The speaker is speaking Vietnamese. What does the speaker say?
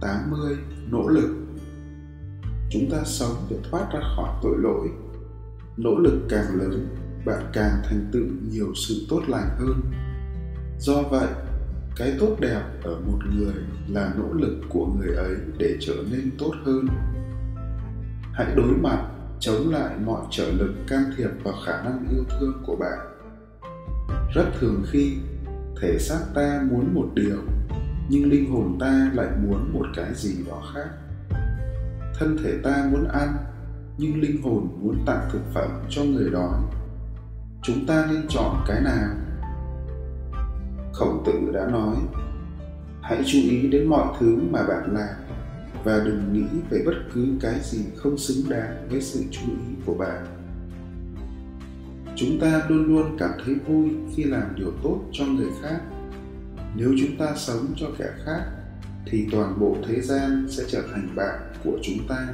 80 Nỗ lực Chúng ta sống để thoát ra khỏi tội lỗi. Nỗ lực càng lớn, bạn càng thành tựu nhiều sự tốt lành hơn. Do vậy, cái tốt đẹp ở một người là nỗ lực của người ấy để trở nên tốt hơn. Hãy đối mặt chống lại mọi trở lực can thiệp vào khả năng yêu thương của bạn. Rất thường khi thể xác ta muốn một điều nhưng linh hồn ta lại muốn một cái gì đó khác. Thân thể ta muốn ăn, nhưng linh hồn muốn tặng thực phẩm cho người đói. Chúng ta nên chọn cái nào? Khổng tử đã nói, hãy chú ý đến mọi thứ mà bạn làm và đừng nghĩ về bất cứ cái gì không xứng đáng với sự chú ý của bạn. Chúng ta luôn luôn cảm thấy vui khi làm điều tốt cho người khác nếu chúng ta sống cho kẻ khác, thì toàn bộ thế gian sẽ trở thành bạn của chúng ta.